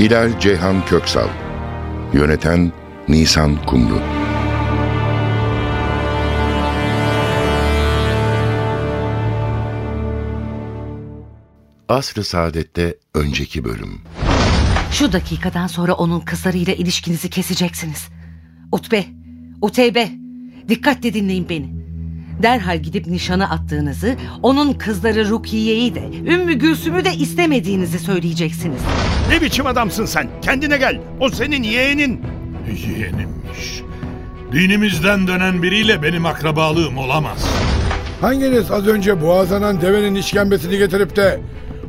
Hilal Ceyhan Köksal Yöneten Nisan Kumru Asr-ı Saadet'te önceki bölüm Şu dakikadan sonra onun kızlarıyla ilişkinizi keseceksiniz. Utbe, Uteybe, dikkatle dinleyin beni. Derhal gidip nişana attığınızı, onun kızları Rukiye'yi de, Ümmü Gülsüm'ü de istemediğinizi söyleyeceksiniz. Ne biçim adamsın sen? Kendine gel. O senin yeğenin. Yeğenimmiş. Dinimizden dönen biriyle benim akrabalığım olamaz. Hanginiz az önce boğazlanan devenin işkembesini getirip de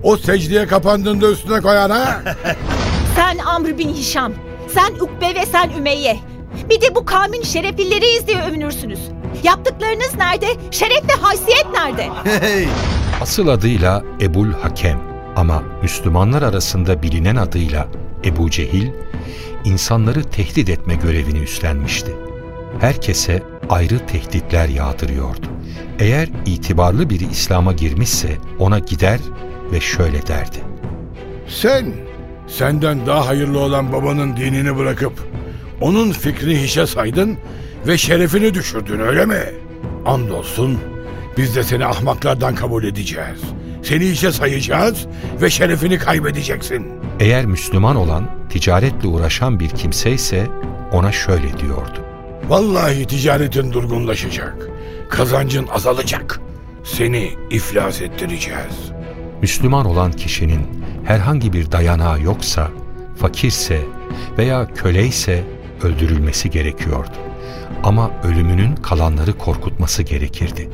o secdeye kapandığında üstüne koyar ha? Sen Amr bin Hişam, sen Ukbe ve sen Ümeyye. Bir de bu kavmin şereflileriyiz diye övünürsünüz. Yaptıklarınız nerede? Şeref ve haysiyet nerede? Asıl adıyla Ebul Hakem ama Müslümanlar arasında bilinen adıyla Ebu Cehil, insanları tehdit etme görevini üstlenmişti. Herkese ayrı tehditler yağdırıyordu. Eğer itibarlı biri İslam'a girmişse ona gider ve şöyle derdi. Sen, senden daha hayırlı olan babanın dinini bırakıp onun fikrini hiçe saydın ve şerefini düşürdün öyle mi? Andolsun biz de seni ahmaklardan kabul edeceğiz. Seni hiçe sayacağız ve şerefini kaybedeceksin. Eğer Müslüman olan, ticaretle uğraşan bir kimse ise ona şöyle diyordu. Vallahi ticaretin durgunlaşacak. Kazancın azalacak. Seni iflas ettireceğiz. Müslüman olan kişinin herhangi bir dayanağı yoksa, fakirse veya köleyse öldürülmesi gerekiyordu. Ama ölümünün kalanları korkutması gerekirdi.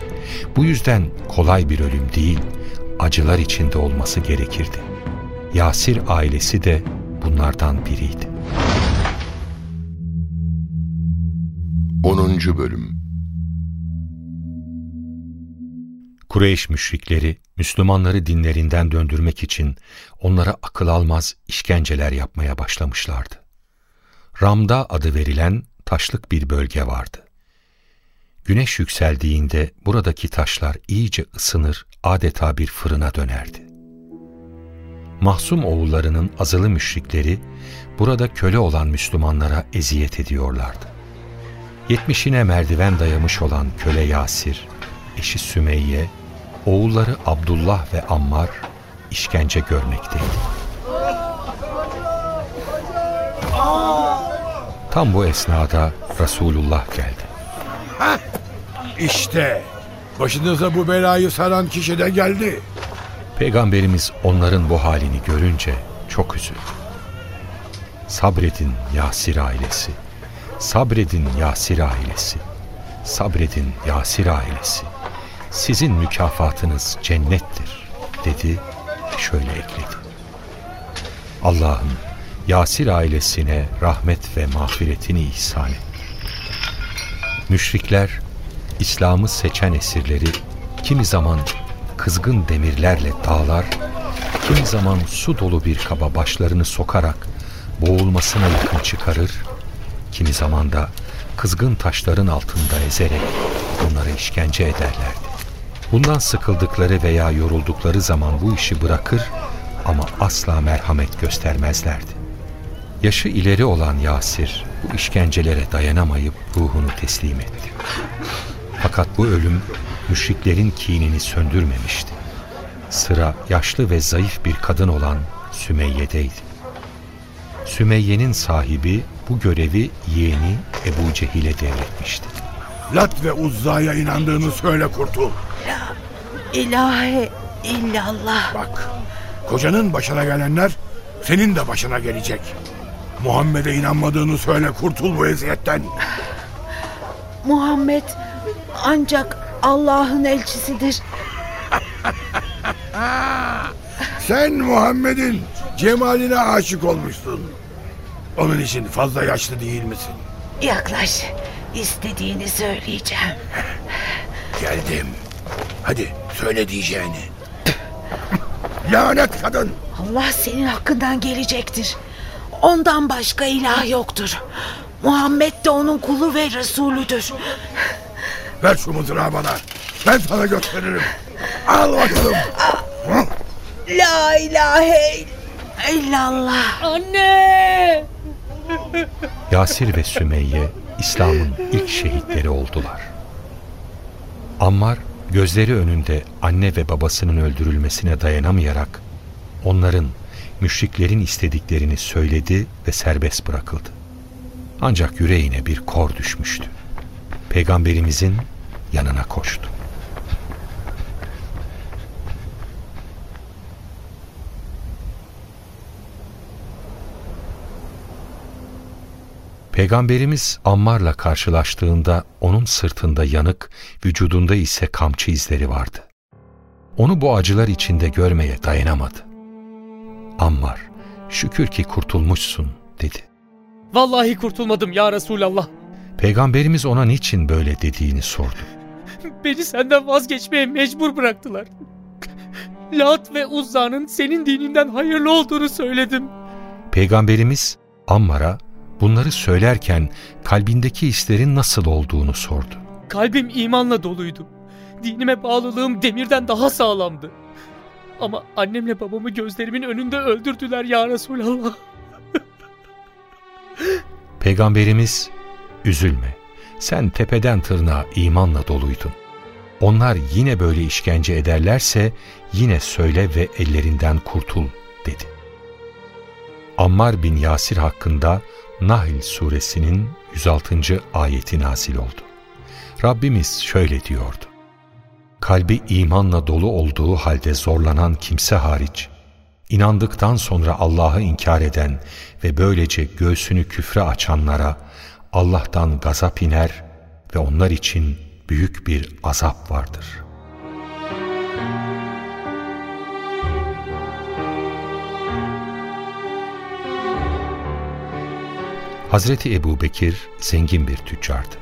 Bu yüzden kolay bir ölüm değil, acılar içinde olması gerekirdi. Yasir ailesi de bunlardan biriydi. 10. Bölüm Kureyş müşrikleri Müslümanları dinlerinden döndürmek için onlara akıl almaz işkenceler yapmaya başlamışlardı. Ramda adı verilen taşlık bir bölge vardı. Güneş yükseldiğinde buradaki taşlar iyice ısınır, adeta bir fırına dönerdi. Mahsum oğullarının azılı müşrikleri burada köle olan Müslümanlara eziyet ediyorlardı. Yetmişine merdiven dayamış olan köle Yasir, eşi Sümeyye, oğulları Abdullah ve Ammar işkence görmekteydi. Tam bu esnada Resulullah geldi. İşte başınıza bu belayı saran kişi de geldi. Peygamberimiz onların bu halini görünce çok üzüldü. Sabredin Yasir ailesi, sabredin Yasir ailesi, sabredin Yasir ailesi. Sizin mükafatınız cennettir dedi şöyle ekledi. Allah'ım Yasir ailesine rahmet ve mağfiretini ihsan et. Müşrikler İslam'ı seçen esirleri kimi zaman kızgın demirlerle dağlar, kimi zaman su dolu bir kaba başlarını sokarak boğulmasına yakın çıkarır, kimi zaman da kızgın taşların altında ezerek onları işkence ederlerdi. Bundan sıkıldıkları veya yoruldukları zaman bu işi bırakır ama asla merhamet göstermezlerdi. Yaşı ileri olan Yasir bu işkencelere dayanamayıp ruhunu teslim etti. Fakat bu ölüm müşriklerin kinini söndürmemişti. Sıra yaşlı ve zayıf bir kadın olan Sümeyye'deydi. Sümeyye'nin sahibi bu görevi yeğeni Ebu Cehil'e devretmişti. Lat ve Uzza'ya inandığını söyle kurtul. İlahe illallah. Bak, kocanın başına gelenler senin de başına gelecek. Muhammed'e inanmadığını söyle kurtul bu eziyetten. Muhammed ancak Allah'ın elçisidir. Sen Muhammed'in Cemaline aşık olmuşsun. Onun için fazla yaşlı değil misin? Yaklaş. İstediğini söyleyeceğim. Geldim. Hadi söyle diyeceğini. Lanet kadın. Allah senin hakkından gelecektir. Ondan başka ilah yoktur. Muhammed de onun kulu ve Resulüdür. Ver şu mızrağı bana. Ben sana gösteririm. Al bakalım. La ilahe illallah. Anne! Yasir ve Sümeyye İslam'ın ilk şehitleri oldular. Ammar gözleri önünde anne ve babasının öldürülmesine dayanamayarak onların müşriklerin istediklerini söyledi ve serbest bırakıldı. Ancak yüreğine bir kor düşmüştü. Peygamberimizin yanına koştu. Peygamberimiz Ammar'la karşılaştığında onun sırtında yanık, vücudunda ise kamçı izleri vardı. Onu bu acılar içinde görmeye dayanamadı. Ammar, şükür ki kurtulmuşsun dedi. Vallahi kurtulmadım ya Resulallah. Peygamberimiz ona niçin böyle dediğini sordu. Beni senden vazgeçmeye mecbur bıraktılar. Lat ve Uzza'nın senin dininden hayırlı olduğunu söyledim. Peygamberimiz Ammar'a bunları söylerken kalbindeki hislerin nasıl olduğunu sordu. Kalbim imanla doluydu. Dinime bağlılığım demirden daha sağlamdı. Ama annemle babamı gözlerimin önünde öldürdüler ya Resulallah. Peygamberimiz üzülme sen tepeden tırnağa imanla doluydun. Onlar yine böyle işkence ederlerse yine söyle ve ellerinden kurtul dedi. Ammar bin Yasir hakkında Nahl suresinin 106. ayeti nazil oldu. Rabbimiz şöyle diyordu. Kalbi imanla dolu olduğu halde zorlanan kimse hariç, inandıktan sonra Allah'ı inkar eden ve böylece göğsünü küfre açanlara Allah'tan gazap iner ve onlar için büyük bir azap vardır. Hazreti Ebu Bekir zengin bir tüccardı.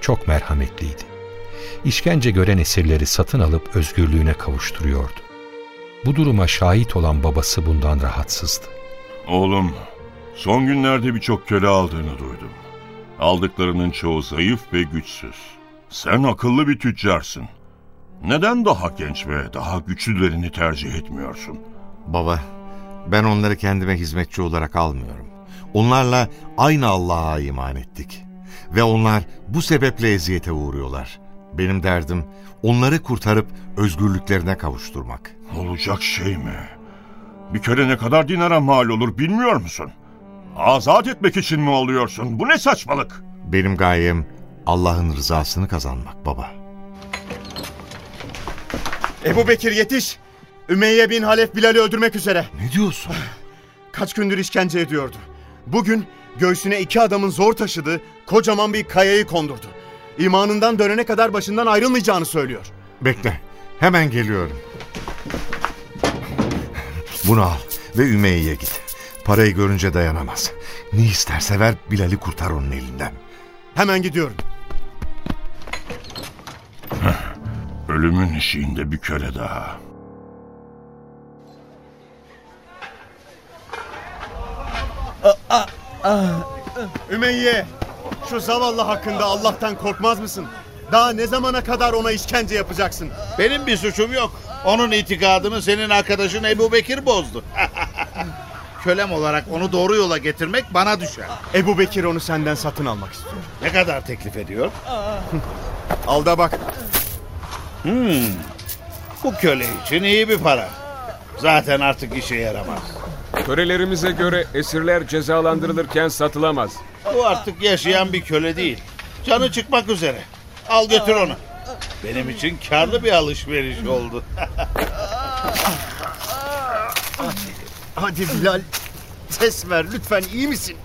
Çok merhametliydi. İşkence gören esirleri satın alıp özgürlüğüne kavuşturuyordu. Bu duruma şahit olan babası bundan rahatsızdı. Oğlum, son günlerde birçok köle aldığını duydum. Aldıklarının çoğu zayıf ve güçsüz. Sen akıllı bir tüccarsın. Neden daha genç ve daha güçlülerini tercih etmiyorsun? Baba, ben onları kendime hizmetçi olarak almıyorum. Onlarla aynı Allah'a iman ettik. Ve onlar bu sebeple eziyete uğruyorlar. Benim derdim onları kurtarıp özgürlüklerine kavuşturmak. Olacak şey mi? Bir köle ne kadar dinara mal olur bilmiyor musun? Azat etmek için mi oluyorsun? Bu ne saçmalık? Benim gayem Allah'ın rızasını kazanmak baba. Ebu Bekir yetiş! Ümeyye bin Halef Bilal'i öldürmek üzere. Ne diyorsun? Kaç gündür işkence ediyordu. Bugün göğsüne iki adamın zor taşıdığı kocaman bir kayayı kondurdu. İmanından dönene kadar başından ayrılmayacağını söylüyor. Bekle, hemen geliyorum. Bunu al ve Ümeyye'ye git. Parayı görünce dayanamaz. Ne isterse ver Bilal'i kurtar onun elinden. Hemen gidiyorum. Ölümün eşiğinde bir köle daha. Ümeyye, şu zavallı hakkında Allah'tan korkmaz mısın? Daha ne zamana kadar ona işkence yapacaksın? Benim bir suçum yok. Onun itikadını senin arkadaşın Ebu Bekir bozdu. Kölem olarak onu doğru yola getirmek bana düşer. Ebu Bekir onu senden satın almak istiyor. Ne kadar teklif ediyor? Al da bak. Hmm. Bu köle için iyi bir para. Zaten artık işe yaramaz. Törelerimize göre esirler cezalandırılırken satılamaz. Bu artık yaşayan bir köle değil. Canı çıkmak üzere. Al götür onu. Benim için karlı bir alışveriş oldu. Hadi Bilal, ses ver lütfen iyi misin?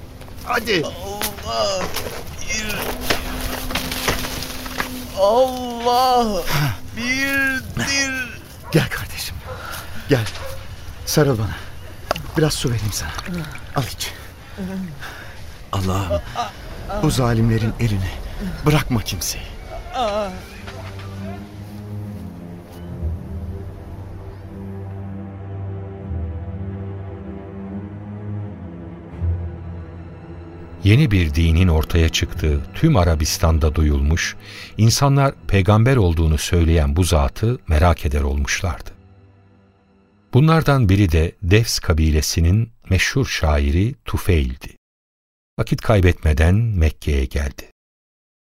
Hadi. Allah bir... Allah birdir. Gel kardeşim, gel. Sarıl bana. Biraz su vereyim sana. Al iç. Allah'ım bu zalimlerin eline bırakma kimseyi. Yeni bir dinin ortaya çıktığı tüm Arabistan'da duyulmuş, insanlar peygamber olduğunu söyleyen bu zatı merak eder olmuşlardı. Bunlardan biri de Devs kabilesinin meşhur şairi Tufeil'di. Vakit kaybetmeden Mekke'ye geldi.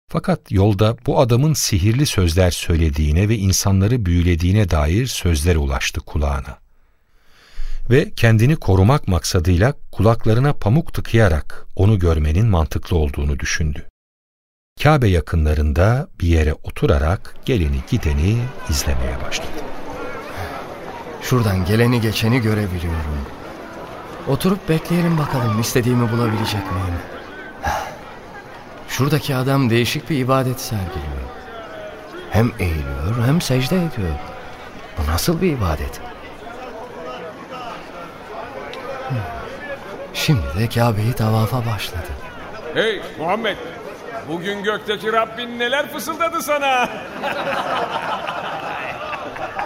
Fakat yolda bu adamın sihirli sözler söylediğine ve insanları büyülediğine dair sözler ulaştı kulağına. Ve kendini korumak maksadıyla kulaklarına pamuk tıkayarak onu görmenin mantıklı olduğunu düşündü. Kabe yakınlarında bir yere oturarak geleni gideni izlemeye başladı. Şuradan geleni geçeni görebiliyorum. Oturup bekleyelim bakalım istediğimi bulabilecek miyim? Şuradaki adam değişik bir ibadet sergiliyor. Hem eğiliyor hem secde ediyor. Bu nasıl bir ibadet? Şimdi de Kabe'yi tavafa başladı. Hey Muhammed! Bugün gökteki Rabbin neler fısıldadı sana?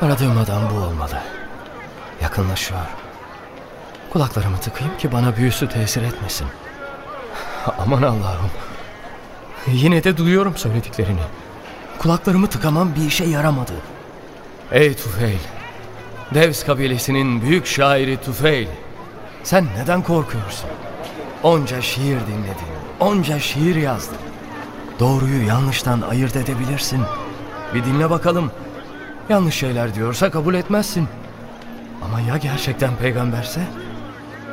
Aradığım adam bu olmalı. Yakınlaşıyor. Kulaklarımı tıkayım ki bana büyüsü tesir etmesin. Aman Allah'ım. Yine de duyuyorum söylediklerini. Kulaklarımı tıkamam bir işe yaramadı. Ey Tufeil! Devs kabilesinin büyük şairi Tufeil! Sen neden korkuyorsun? Onca şiir dinledin, onca şiir yazdın. Doğruyu yanlıştan ayırt edebilirsin. Bir dinle bakalım. Yanlış şeyler diyorsa kabul etmezsin. Ama ya gerçekten peygamberse?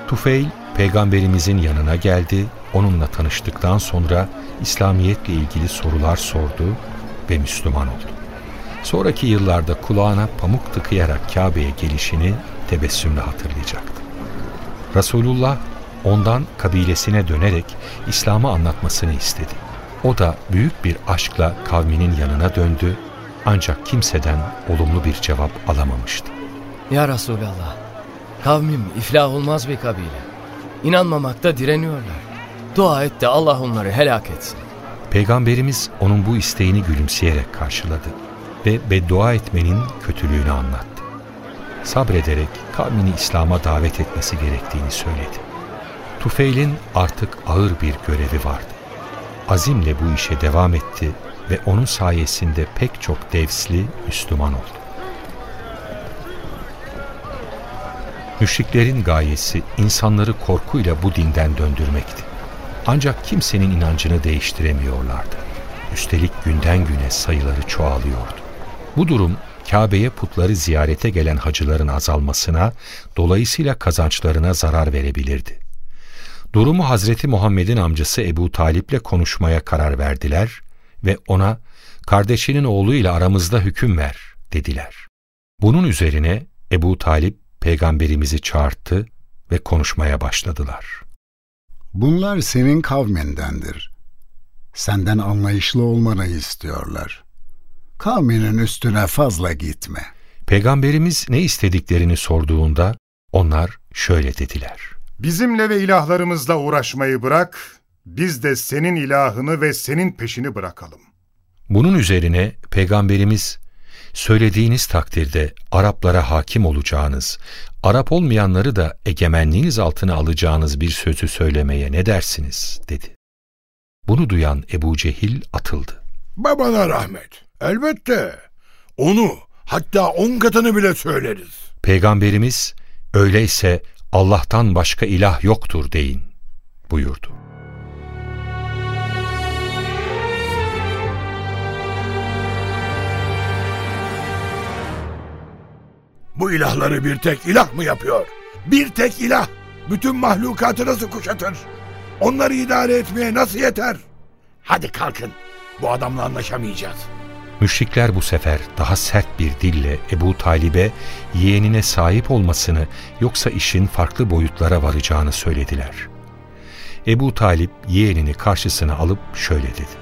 Tufeil peygamberimizin yanına geldi, onunla tanıştıktan sonra İslamiyetle ilgili sorular sordu ve Müslüman oldu. Sonraki yıllarda kulağına pamuk tıkayarak Kabe'ye gelişini tebessümle hatırlayacaktı. Resulullah ondan kabilesine dönerek İslam'ı anlatmasını istedi. O da büyük bir aşkla kavminin yanına döndü ancak kimseden olumlu bir cevap alamamıştı. Ya Resulallah, kavmim iflah olmaz bir kabile. İnanmamakta direniyorlar. Dua et de Allah onları helak etsin. Peygamberimiz onun bu isteğini gülümseyerek karşıladı ve beddua etmenin kötülüğünü anlattı. Sabrederek kavmini İslam'a davet etmesi gerektiğini söyledi. Tufeil'in artık ağır bir görevi vardı. Azimle bu işe devam etti ve onun sayesinde pek çok devsli Müslüman oldu. Müşriklerin gayesi insanları korkuyla bu dinden döndürmekti. Ancak kimsenin inancını değiştiremiyorlardı. Üstelik günden güne sayıları çoğalıyordu. Bu durum Kabe'ye putları ziyarete gelen hacıların azalmasına, dolayısıyla kazançlarına zarar verebilirdi. Durumu Hazreti Muhammed'in amcası Ebu Talip'le konuşmaya karar verdiler ve ona kardeşinin oğluyla aramızda hüküm ver dediler. Bunun üzerine Ebu Talip peygamberimizi çağırttı ve konuşmaya başladılar. Bunlar senin kavmindendir. Senden anlayışlı olmanı istiyorlar. Kavminin üstüne fazla gitme. Peygamberimiz ne istediklerini sorduğunda onlar şöyle dediler. Bizimle ve ilahlarımızla uğraşmayı bırak, biz de senin ilahını ve senin peşini bırakalım. Bunun üzerine Peygamberimiz söylediğiniz takdirde Araplara hakim olacağınız, Arap olmayanları da egemenliğiniz altına alacağınız bir sözü söylemeye ne dersiniz dedi. Bunu duyan Ebu Cehil atıldı. Babana rahmet. Elbette. Onu hatta on katını bile söyleriz. Peygamberimiz öyleyse Allah'tan başka ilah yoktur deyin buyurdu. Bu ilahları bir tek ilah mı yapıyor? Bir tek ilah bütün mahlukatı nasıl kuşatır? Onları idare etmeye nasıl yeter? Hadi kalkın. Bu adamla anlaşamayacağız. Müşrikler bu sefer daha sert bir dille Ebu Talib'e yeğenine sahip olmasını yoksa işin farklı boyutlara varacağını söylediler. Ebu Talip yeğenini karşısına alıp şöyle dedi.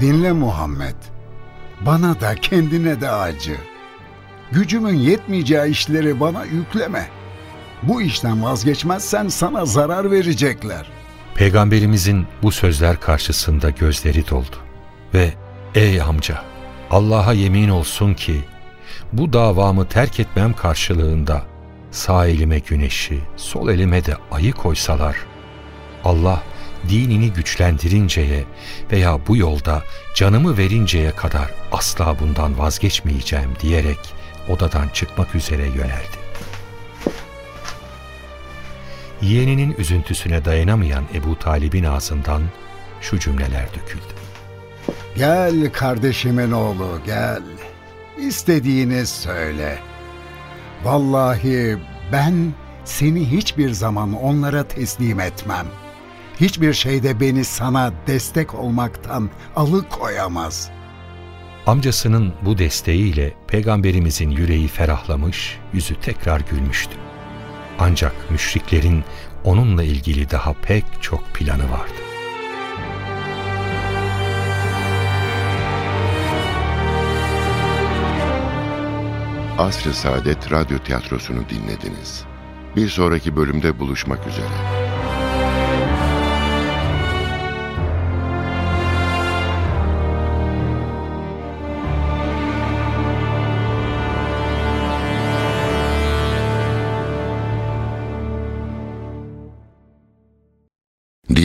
Dinle Muhammed. Bana da kendine de acı. Gücümün yetmeyeceği işleri bana yükleme. Bu işten vazgeçmezsen sana zarar verecekler. Peygamberimizin bu sözler karşısında gözleri doldu. Ve ey amca Allah'a yemin olsun ki bu davamı terk etmem karşılığında sağ elime güneşi, sol elime de ayı koysalar, Allah dinini güçlendirinceye veya bu yolda canımı verinceye kadar asla bundan vazgeçmeyeceğim diyerek odadan çıkmak üzere yöneldi. Yeğeninin üzüntüsüne dayanamayan Ebu Talib'in ağzından şu cümleler döküldü. Gel kardeşimin oğlu gel. İstediğini söyle. Vallahi ben seni hiçbir zaman onlara teslim etmem. Hiçbir şeyde beni sana destek olmaktan alıkoyamaz. Amcasının bu desteğiyle peygamberimizin yüreği ferahlamış, yüzü tekrar gülmüştü. Ancak müşriklerin onunla ilgili daha pek çok planı vardı. Asr-ı Saadet Radyo Tiyatrosu'nu dinlediniz. Bir sonraki bölümde buluşmak üzere.